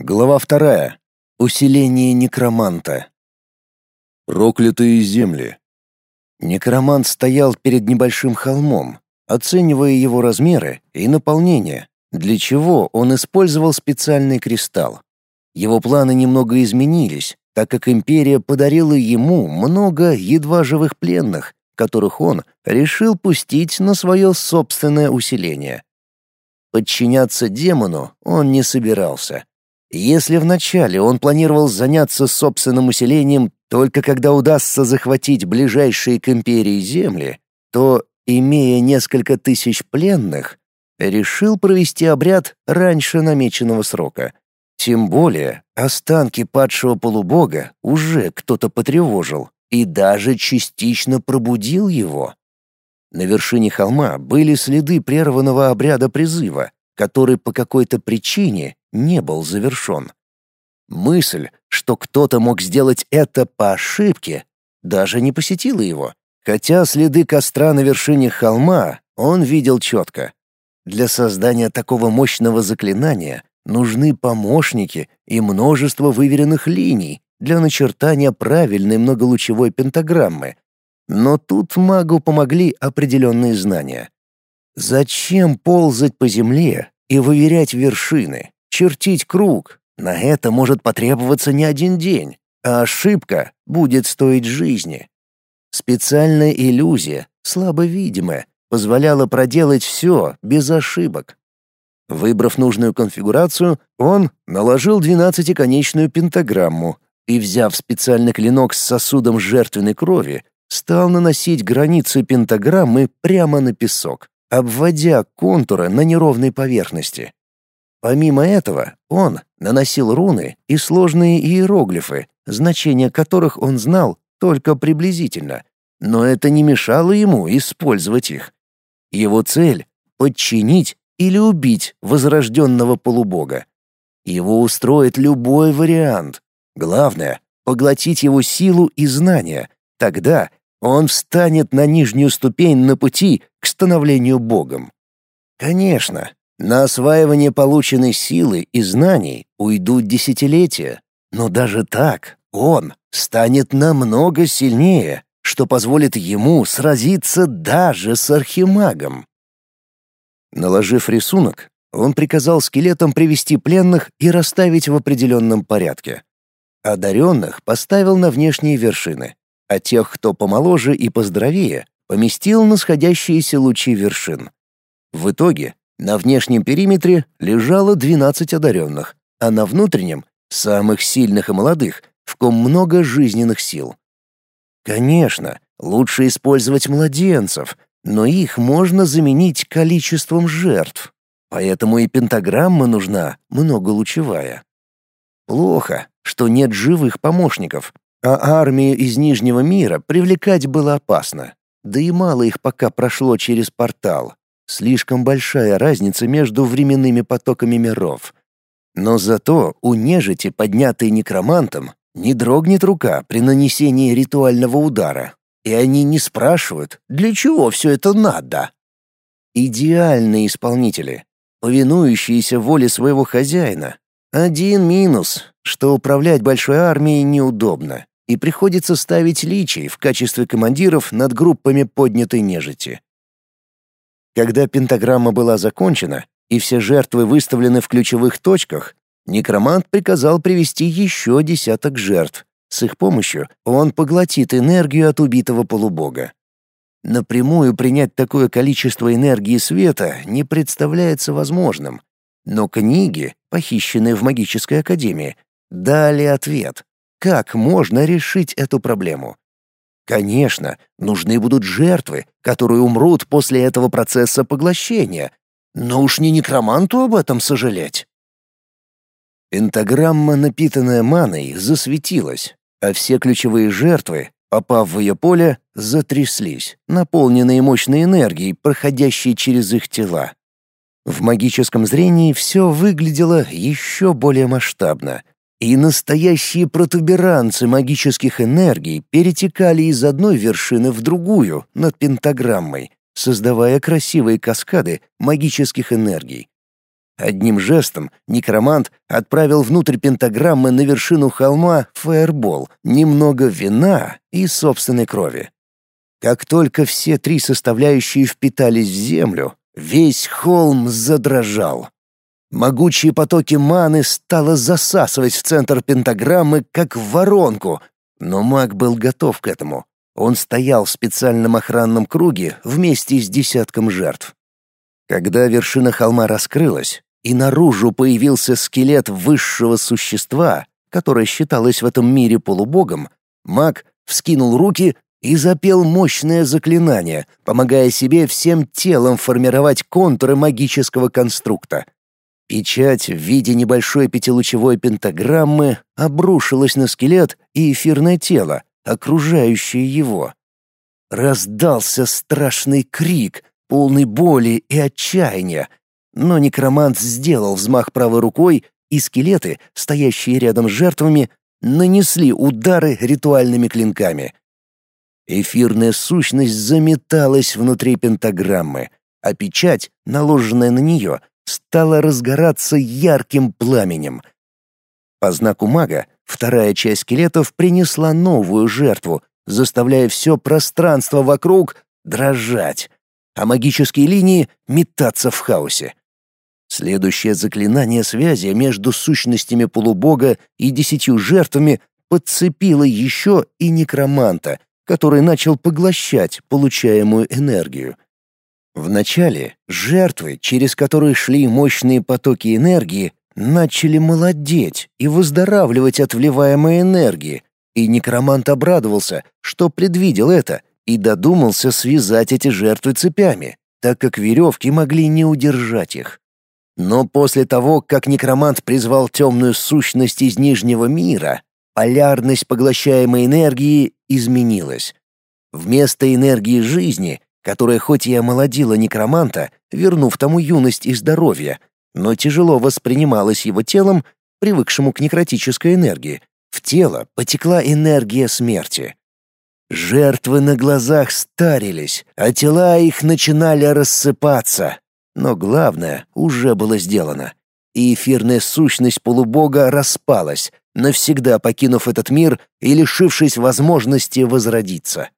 Глава вторая. Усиление некроманта. Проклятые земли. Некромант стоял перед небольшим холмом, оценивая его размеры и наполнение, для чего он использовал специальный кристалл. Его планы немного изменились, так как империя подарила ему много едва живых пленных, которых он решил пустить на свое собственное усиление. Подчиняться демону он не собирался. Если вначале он планировал заняться собственным усилением только когда удастся захватить ближайшие к империи земли, то, имея несколько тысяч пленных, решил провести обряд раньше намеченного срока. Тем более, останки падшего полубога уже кто-то потревожил и даже частично пробудил его. На вершине холма были следы прерванного обряда призыва, который по какой-то причине не был завершен. Мысль, что кто-то мог сделать это по ошибке, даже не посетила его, хотя следы костра на вершине холма он видел четко. Для создания такого мощного заклинания нужны помощники и множество выверенных линий для начертания правильной многолучевой пентаграммы. Но тут магу помогли определенные знания. Зачем ползать по земле и выверять вершины? Чертить круг. На это может потребоваться не один день, а ошибка будет стоить жизни. Специальная иллюзия, слабо видимая, позволяла проделать все без ошибок. Выбрав нужную конфигурацию, он наложил двенадцатиконечную пентаграмму и, взяв специальный клинок с сосудом жертвенной крови, стал наносить границы пентаграммы прямо на песок, обводя контуры на неровной поверхности. Помимо этого, он наносил руны и сложные иероглифы, значения которых он знал только приблизительно, но это не мешало ему использовать их. Его цель — подчинить или убить возрожденного полубога. Его устроит любой вариант. Главное — поглотить его силу и знания. Тогда он встанет на нижнюю ступень на пути к становлению богом. Конечно, на осваивание полученной силы и знаний уйдут десятилетия, но даже так он станет намного сильнее, что позволит ему сразиться даже с архимагом. Наложив рисунок, он приказал скелетам привести пленных и расставить в определенном порядке. Одаренных поставил на внешние вершины, а тех, кто помоложе и поздоровее, поместил на сходящиеся лучи вершин. В итоге на внешнем периметре лежало 12 одаренных, а на внутреннем — самых сильных и молодых, в ком много жизненных сил. Конечно, лучше использовать младенцев, но их можно заменить количеством жертв. Поэтому и пентаграмма нужна многолучевая. Плохо, что нет живых помощников, а армию из Нижнего мира привлекать было опасно. Да и мало их пока прошло через портал, Слишком большая разница между временными потоками миров. Но зато у нежити, поднятой некромантом, не дрогнет рука при нанесении ритуального удара. И они не спрашивают, для чего все это надо. Идеальные исполнители, повинующиеся воле своего хозяина. Один минус, что управлять большой армией неудобно, и приходится ставить личий в качестве командиров над группами поднятой нежити. Когда пентаграмма была закончена и все жертвы выставлены в ключевых точках, некромант приказал привести еще десяток жертв. С их помощью он поглотит энергию от убитого полубога. Напрямую принять такое количество энергии света не представляется возможным. Но книги, похищенные в магической академии, дали ответ, как можно решить эту проблему. Конечно, нужны будут жертвы, которые умрут после этого процесса поглощения. Но уж не некроманту об этом сожалеть. Пентаграмма, напитанная маной, засветилась, а все ключевые жертвы, попав в ее поле, затряслись, наполненные мощной энергией, проходящей через их тела. В магическом зрении все выглядело еще более масштабно, и настоящие протуберанцы магических энергий перетекали из одной вершины в другую над пентаграммой, создавая красивые каскады магических энергий. Одним жестом некромант отправил внутрь пентаграммы на вершину холма фаербол, немного вина и собственной крови. Как только все три составляющие впитались в землю, весь холм задрожал. Могучие потоки маны стало засасывать в центр пентаграммы, как в воронку, но маг был готов к этому. Он стоял в специальном охранном круге вместе с десятком жертв. Когда вершина холма раскрылась, и наружу появился скелет высшего существа, которое считалось в этом мире полубогом, маг вскинул руки и запел мощное заклинание, помогая себе всем телом формировать контуры магического конструкта. Печать в виде небольшой пятилучевой пентаграммы обрушилась на скелет и эфирное тело, окружающее его. Раздался страшный крик, полный боли и отчаяния, но некромант сделал взмах правой рукой, и скелеты, стоящие рядом с жертвами, нанесли удары ритуальными клинками. Эфирная сущность заметалась внутри пентаграммы, а печать, наложенная на нее, стала разгораться ярким пламенем. По знаку мага вторая часть скелетов принесла новую жертву, заставляя все пространство вокруг дрожать, а магические линии метаться в хаосе. Следующее заклинание связи между сущностями полубога и десятью жертвами подцепило еще и некроманта, который начал поглощать получаемую энергию. Вначале жертвы, через которые шли мощные потоки энергии, начали молодеть и выздоравливать от вливаемой энергии, и некромант обрадовался, что предвидел это, и додумался связать эти жертвы цепями, так как веревки могли не удержать их. Но после того, как некромант призвал темную сущность из Нижнего мира, полярность поглощаемой энергии изменилась. Вместо энергии жизни, которая хоть и омолодила некроманта, вернув тому юность и здоровье, но тяжело воспринималась его телом, привыкшему к некротической энергии, в тело потекла энергия смерти. Жертвы на глазах старились, а тела их начинали рассыпаться, но главное уже было сделано. И эфирная сущность полубога распалась, навсегда покинув этот мир и лишившись возможности возродиться.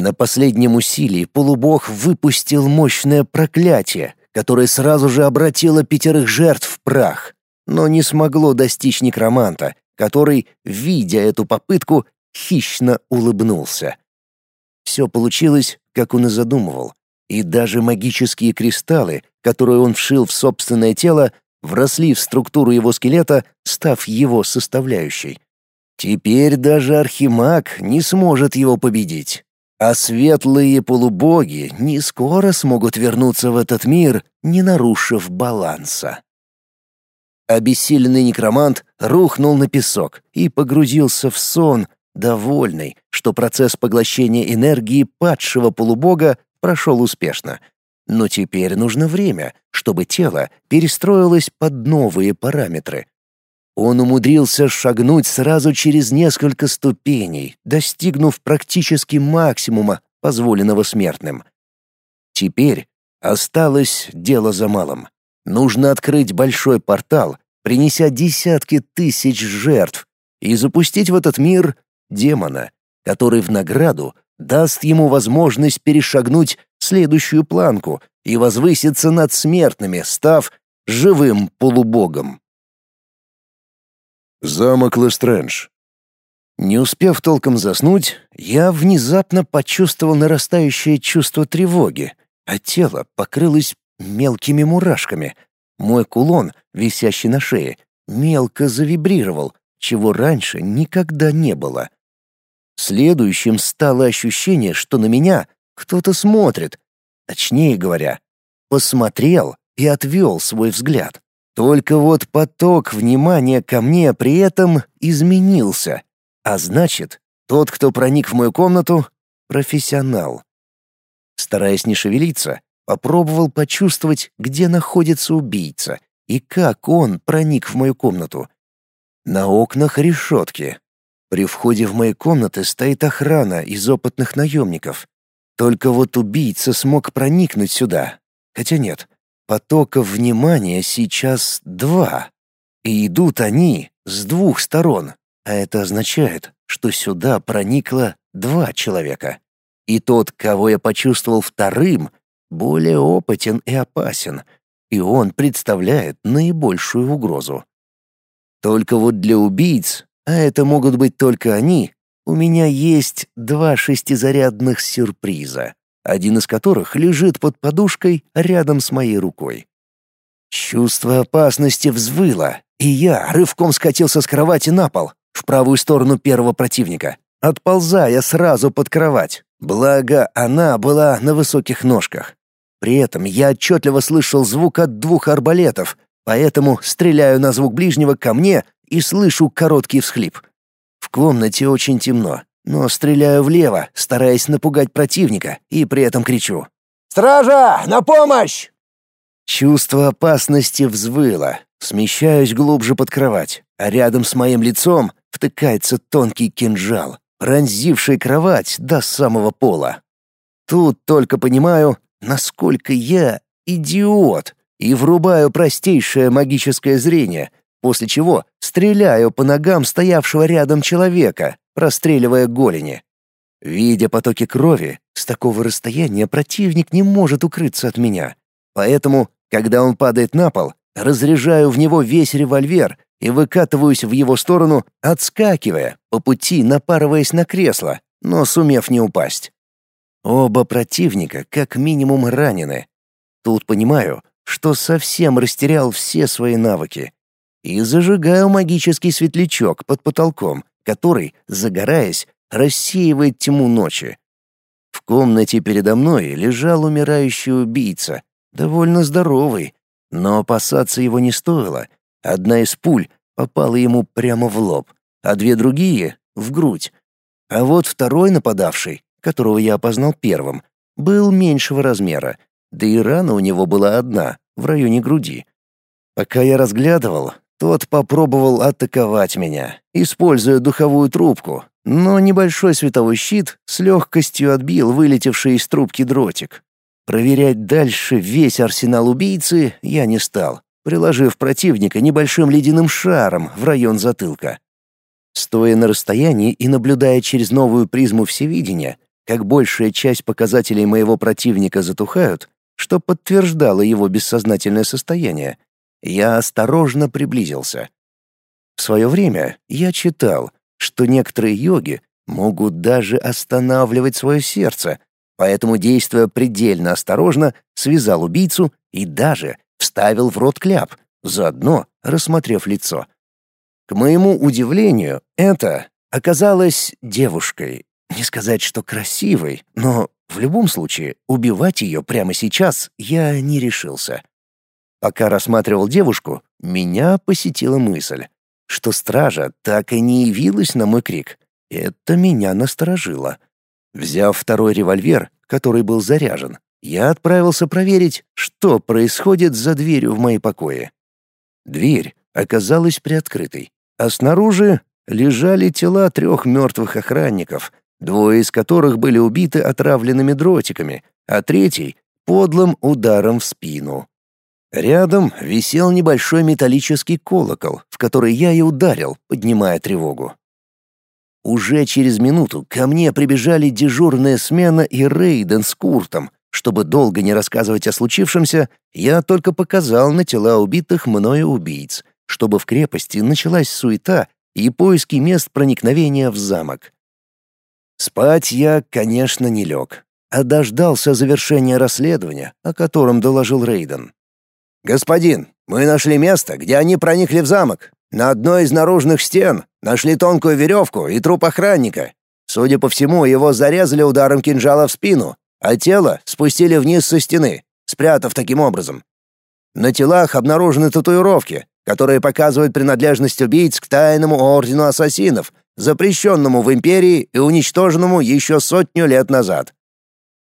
На последнем усилии полубог выпустил мощное проклятие, которое сразу же обратило пятерых жертв в прах, но не смогло достичь некроманта, который, видя эту попытку, хищно улыбнулся. Все получилось, как он и задумывал. И даже магические кристаллы, которые он вшил в собственное тело, вросли в структуру его скелета, став его составляющей. Теперь даже архимаг не сможет его победить. А светлые полубоги не скоро смогут вернуться в этот мир, не нарушив баланса. Обессиленный некромант рухнул на песок и погрузился в сон, довольный, что процесс поглощения энергии падшего полубога прошел успешно. Но теперь нужно время, чтобы тело перестроилось под новые параметры. Он умудрился шагнуть сразу через несколько ступеней, достигнув практически максимума, позволенного смертным. Теперь осталось дело за малым. Нужно открыть большой портал, принеся десятки тысяч жертв, и запустить в этот мир демона, который в награду даст ему возможность перешагнуть следующую планку и возвыситься над смертными, став живым полубогом. Замок Лестрендж. Не успев толком заснуть, я внезапно почувствовал нарастающее чувство тревоги, а тело покрылось мелкими мурашками. Мой кулон, висящий на шее, мелко завибрировал, чего раньше никогда не было. Следующим стало ощущение, что на меня кто-то смотрит. Точнее говоря, посмотрел и отвел свой взгляд. Только вот поток внимания ко мне при этом изменился. А значит, тот, кто проник в мою комнату — профессионал. Стараясь не шевелиться, попробовал почувствовать, где находится убийца и как он проник в мою комнату. На окнах решетки, при входе в мои комнаты стоит охрана из опытных наемников. Только вот убийца смог проникнуть сюда. Хотя нет, потоков внимания сейчас два. И идут они с двух сторон, а это означает, что сюда проникло два человека. И тот, кого я почувствовал вторым, более опытен и опасен, и он представляет наибольшую угрозу. Только вот для убийц, а это могут быть только они, у меня есть два шестизарядных сюрприза, один из которых лежит под подушкой рядом с моей рукой. Чувство опасности взвыло, и я рывком скатился с кровати на пол, в правую сторону первого противника, отползая сразу под кровать. Благо, она была на высоких ножках. При этом я отчетливо слышал звук от двух арбалетов, поэтому стреляю на звук ближнего ко мне и слышу короткий всхлип. В комнате очень темно, но стреляю влево, стараясь напугать противника, и при этом кричу. «Стража! На помощь!» Чувство опасности взвыло. Смещаюсь глубже под кровать, а рядом с моим лицом втыкается тонкий кинжал, пронзивший кровать до самого пола. Тут только понимаю, насколько я идиот, и врубаю простейшее магическое зрение, после чего стреляю по ногам стоявшего рядом человека, простреливая голени. Видя потоки крови, с такого расстояния противник не может укрыться от меня. Поэтому, когда он падает на пол, разряжаю в него весь револьвер и выкатываюсь в его сторону, отскакивая, по пути напарываясь на кресло, но сумев не упасть. Оба противника как минимум ранены. Тут понимаю, что совсем растерял все свои навыки. И зажигаю магический светлячок под потолком, который, загораясь, рассеивает тьму ночи. В комнате передо мной лежал умирающий убийца, довольно здоровый, но опасаться его не стоило. Одна из пуль попала ему прямо в лоб, а две другие — в грудь. А вот второй нападавший которого я опознал первым, был меньшего размера, да и рана у него была одна, в районе груди. Пока я разглядывал, тот попробовал атаковать меня, используя духовую трубку, но небольшой световой щит с легкостью отбил вылетевший из трубки дротик. Проверять дальше весь арсенал убийцы я не стал, приложив противника небольшим ледяным шаром в район затылка. Стоя на расстоянии и наблюдая через новую призму всевидения, как большая часть показателей моего противника затухают, что подтверждало его бессознательное состояние, я осторожно приблизился. В свое время я читал, что некоторые йоги могут даже останавливать свое сердце, поэтому, действуя предельно осторожно, связал убийцу и даже вставил в рот кляп, заодно рассмотрев лицо. К моему удивлению, это оказалась девушкой, не сказать, что красивой, но в любом случае убивать ее прямо сейчас я не решился. Пока рассматривал девушку, меня посетила мысль, что стража так и не явилась на мой крик. Это меня насторожило. Взяв второй револьвер, который был заряжен, я отправился проверить, что происходит за дверью в мои покои. Дверь оказалась приоткрытой, а снаружи лежали тела трех мертвых охранников, двое из которых были убиты отравленными дротиками, а третий — подлым ударом в спину. Рядом висел небольшой металлический колокол, в который я и ударил, поднимая тревогу. Уже через минуту ко мне прибежали дежурная смена и Рейден с Куртом. Чтобы долго не рассказывать о случившемся, я только показал на тела убитых мною убийц, чтобы в крепости началась суета и поиски мест проникновения в замок. Спать я, конечно, не лег, а дождался завершения расследования, о котором доложил Рейден. «Господин, мы нашли место, где они проникли в замок. На одной из наружных стен нашли тонкую веревку и труп охранника. Судя по всему, его зарезали ударом кинжала в спину, а тело спустили вниз со стены, спрятав таким образом. На телах обнаружены татуировки, которые показывают принадлежность убийц к тайному ордену ассасинов, запрещенному в империи и уничтоженному еще сотню лет назад.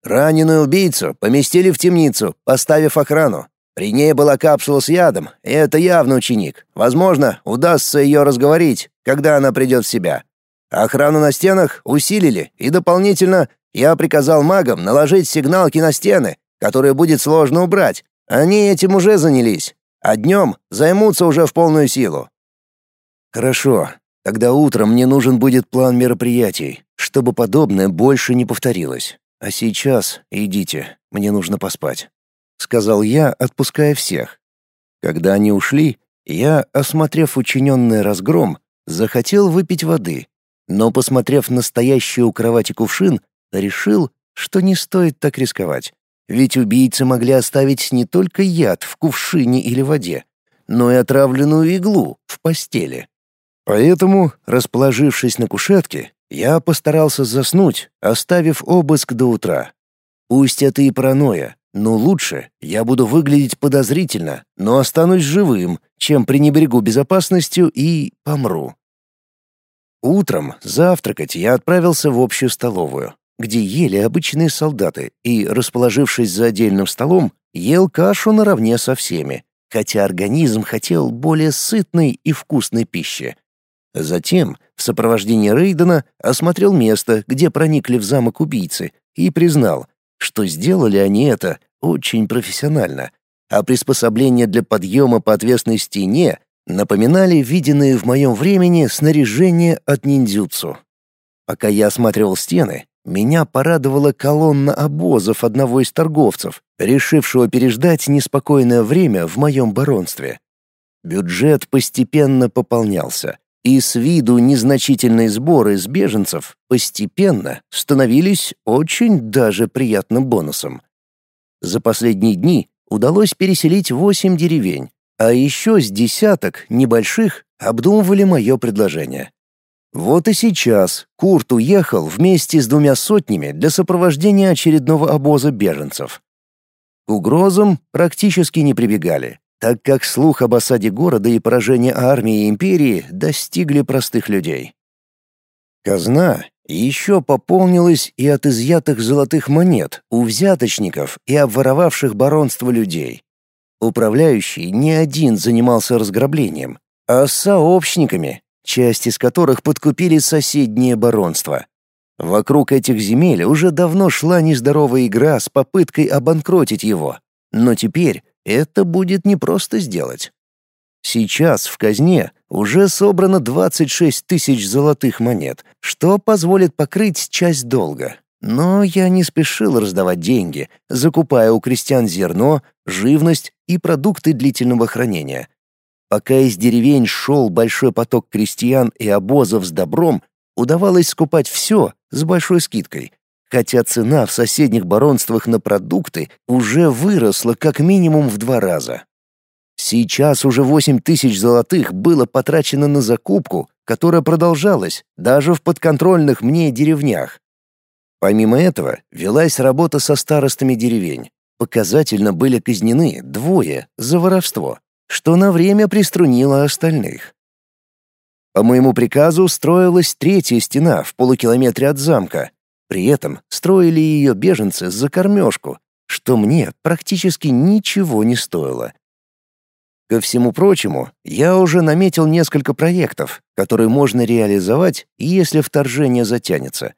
Раненую убийцу поместили в темницу, поставив охрану. При ней была капсула с ядом, и это явно ученик. Возможно, удастся ее разговорить, когда она придет в себя. Охрану на стенах усилили, и дополнительно я приказал магам наложить сигналки на стены, которые будет сложно убрать, Они этим уже занялись, а днем займутся уже в полную силу. Хорошо, тогда утром мне нужен будет план мероприятий, чтобы подобное больше не повторилось. А сейчас идите, мне нужно поспать, сказал я, отпуская всех. Когда они ушли, я, осмотрев учиненный разгром, захотел выпить воды, но, посмотрев на стоящий у кровати кувшин, решил, что не стоит так рисковать. Ведь убийцы могли оставить не только яд в кувшине или воде, но и отравленную иглу в постели. Поэтому, расположившись на кушетке, я постарался заснуть, оставив обыск до утра. Пусть это и паранойя, но лучше я буду выглядеть подозрительно, но останусь живым, чем пренебрегу безопасностью и помру. Утром завтракать я отправился в общую столовую, где ели обычные солдаты, и, расположившись за отдельным столом, ел кашу наравне со всеми, хотя организм хотел более сытной и вкусной пищи. Затем, в сопровождении Рейдена, осмотрел место, где проникли в замок убийцы, и признал, что сделали они это очень профессионально, а приспособления для подъема по отвесной стене напоминали виденные в моем времени снаряжение от ниндзюцу. Пока я осматривал стены, меня порадовала колонна обозов одного из торговцев, решившего переждать неспокойное время в моем баронстве. Бюджет постепенно пополнялся, и с виду незначительные сборы с беженцев постепенно становились очень даже приятным бонусом. За последние дни удалось переселить восемь деревень, а еще с десяток небольших обдумывали мое предложение. Вот и сейчас Курт уехал вместе с двумя сотнями для сопровождения очередного обоза беженцев. К угрозам практически не прибегали, так как слух об осаде города и поражении армии и империи достигли простых людей. Казна еще пополнилась и от изъятых золотых монет у взяточников и обворовавших баронство людей. Управляющий не один занимался разграблением, а сообщниками, часть из которых подкупили соседнее баронство. Вокруг этих земель уже давно шла нездоровая игра с попыткой обанкротить его. Но теперь это будет непросто сделать. Сейчас в казне уже собрано 26 тысяч золотых монет, что позволит покрыть часть долга. Но я не спешил раздавать деньги, закупая у крестьян зерно, живность и продукты длительного хранения. Пока из деревень шел большой поток крестьян и обозов с добром, удавалось скупать все с большой скидкой, хотя цена в соседних баронствах на продукты уже выросла как минимум в два раза. Сейчас уже восемь тысяч золотых было потрачено на закупку, которая продолжалась даже в подконтрольных мне деревнях. Помимо этого, велась работа со старостами деревень. Показательно были казнены двое за воровство что на время приструнило остальных. По моему приказу строилась третья стена в полукилометре от замка. При этом строили ее беженцы за кормежку, что мне практически ничего не стоило. Ко всему прочему, я уже наметил несколько проектов, которые можно реализовать, если вторжение затянется.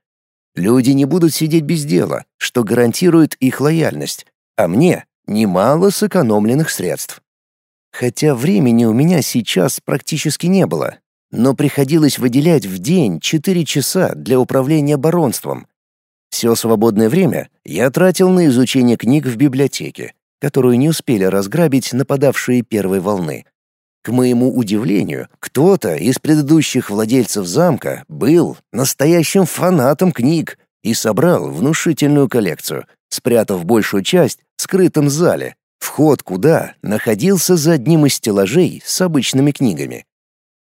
Люди не будут сидеть без дела, что гарантирует их лояльность, а мне — немало сэкономленных средств. Хотя времени у меня сейчас практически не было, но приходилось выделять в день 4 часа для управления баронством. Все свободное время я тратил на изучение книг в библиотеке, которую не успели разграбить нападавшие первой волны. К моему удивлению, кто-то из предыдущих владельцев замка был настоящим фанатом книг и собрал внушительную коллекцию, спрятав большую часть в скрытом зале, вход куда находился за одним из стеллажей с обычными книгами.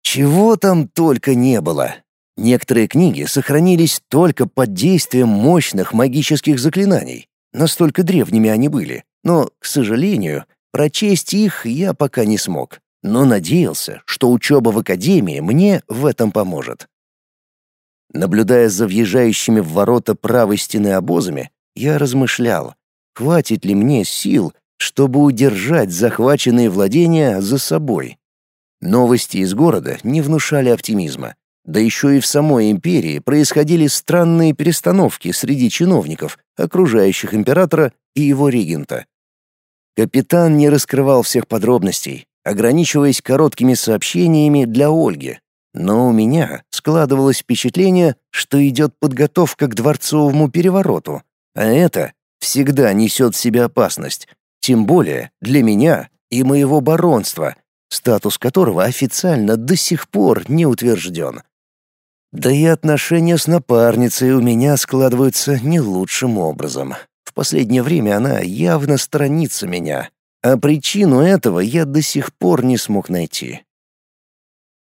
Чего там только не было. Некоторые книги сохранились только под действием мощных магических заклинаний. Настолько древними они были. Но, к сожалению, прочесть их я пока не смог. Но надеялся, что учеба в академии мне в этом поможет. Наблюдая за въезжающими в ворота правой стены обозами, я размышлял, хватит ли мне сил чтобы удержать захваченные владения за собой. Новости из города не внушали оптимизма. Да еще и в самой империи происходили странные перестановки среди чиновников, окружающих императора и его регента. Капитан не раскрывал всех подробностей, ограничиваясь короткими сообщениями для Ольги. Но у меня складывалось впечатление, что идет подготовка к дворцовому перевороту, а это всегда несет в себе опасность, тем более для меня и моего баронства, статус которого официально до сих пор не утвержден. Да и отношения с напарницей у меня складываются не лучшим образом. В последнее время она явно сторонится меня, а причину этого я до сих пор не смог найти.